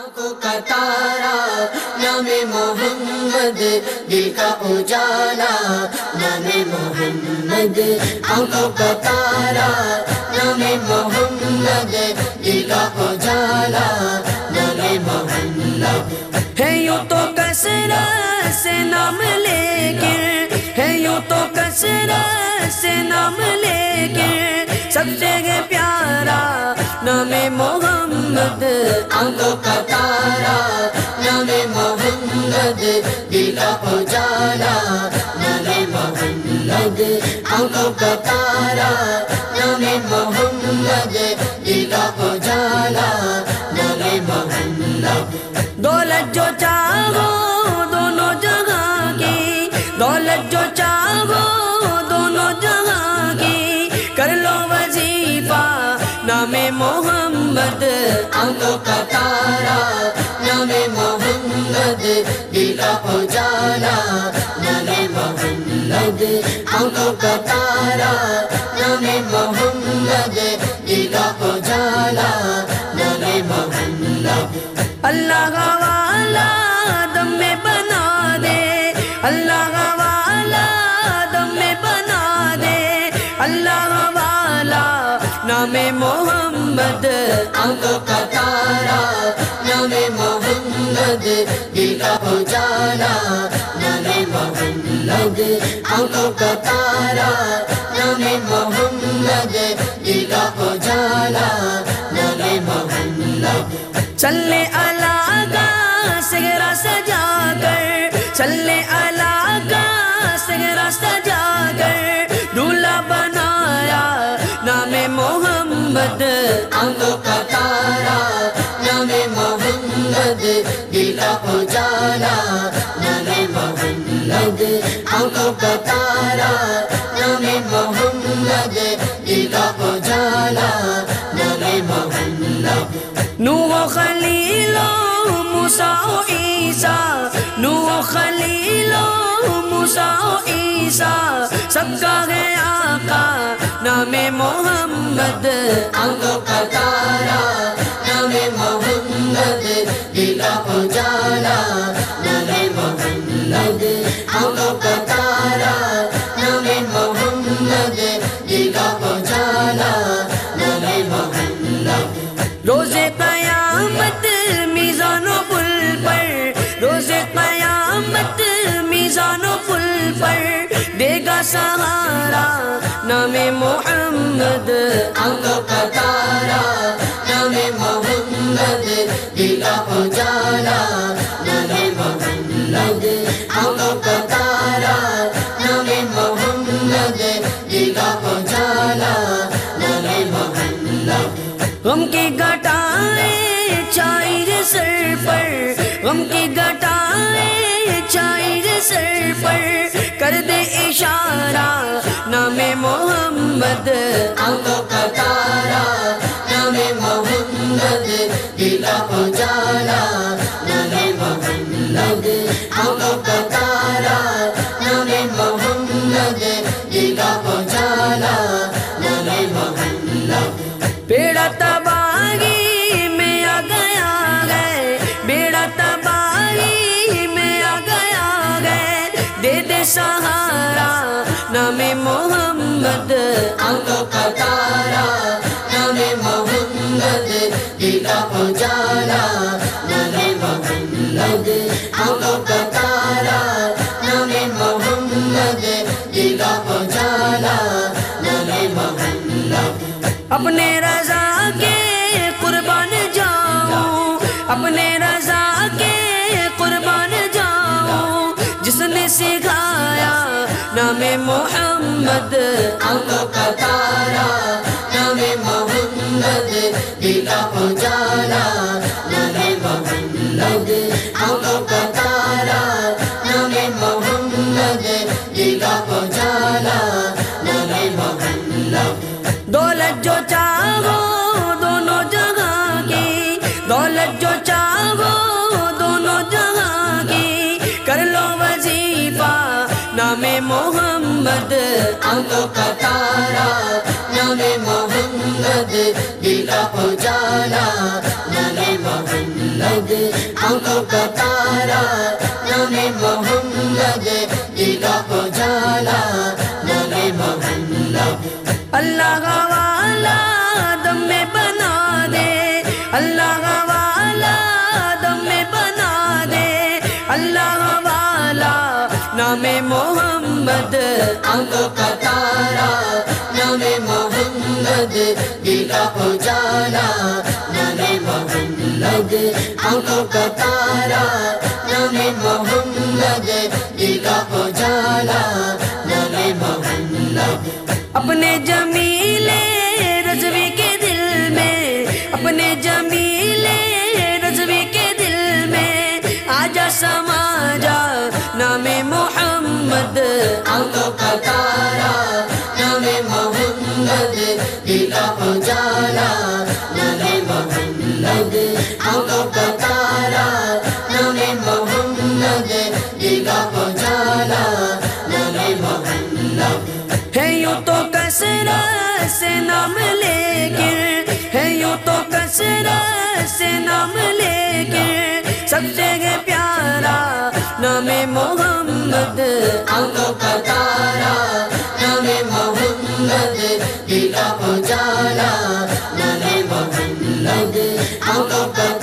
آنکھوں کا تارا، نام محمد، دل کا اجالا، نام محمد آنکھوں کا تارا، نام محمد، دل کا اجالا، نام محمد۔ ہے یوں تو کسرت سے نام لے کے، ہے یوں تو کسرت سے نام لے کے، سب سے پیارا، نام محمد۔ محمد، آنکھوں کا تارا، نام محمد، دل کا اجالا نام محمد، آنکھوں کا تارا، نام محمد، دل کا اجالا نام محمد، دولت جو چاہو۔ آنکھوں کا تارا، نام محمد، دل کا اجالا نام محمد، آنکھوں کا تارا۔ نام محمد، دل کا اجالا نام محمد۔ اللہ محمد آنکھوں کا تارا، نام محمد، دل کا اجالا نام محمد آنکھوں کا تارا، نام محمد، دل کا اجالا نام محمد۔ چلے اللہ کا سگرا سجا کر چلے اللہ کا سگرا سجا کر محمد، آنکھوں کا تارا، نام محمد، دل کا اجالا نام محمد، آنکھوں کا تارا، نام محمد، دل کا اجالا نام محمد۔ نو خلیل موسا عیسیٰ نو خلیل موسا عیسیٰ، سب کا ہے محمد آنکھوں کا تارا نام محمد دل کا اجالا محمد. آنکھوں کا تارا نام محمد دل کا اجالا نام محمد. آنکھوں کا تارا نام محمد دل کا اجالا نام محمد. غم کی گٹائیں چائر سر پر. غم کی گٹائیں چائر سر پر کر دے اشارہ، نام محمد، آنکھوں کا تارا، نام محمد دل کا اجالا نام محمد، آنکھوں کا آنکھوں کا نام محمد دل اجالا نام محمد نام محمد اجالا نام محمد۔ اپنے نام محمد، آنکھوں کا تارا، نام محمد، دل کا اجالا، نام محمد، آنکھوں کا تارا۔ آنکھوں کا تارا، نام محمد محمد دل کا اجالا نام محمد، آنکھوں کا تارا۔ نام محمد، دل کا اجالا نام محمد۔ اللہ والا دم میں بنا دے۔ اللہ والا دم میں بنا دے۔ اللہ والا نام محمد، آنکھوں محمد، آنکھوں کا تارا، نام محمد، دل کا اجالا، نام محمد۔ اپنے جمیلے رضوی کے دل میں، اپنے جمیلے رضوی کے دل میں، آجا سما جا نام محمد، آنکھوں کا تارا۔ یوں کسرت سے نام لے کے سب سے ہے پیارا، نام محمد، آنکھوں کا تارا، نام محمد دل کا اجالا نام محمد، آنکھوں کا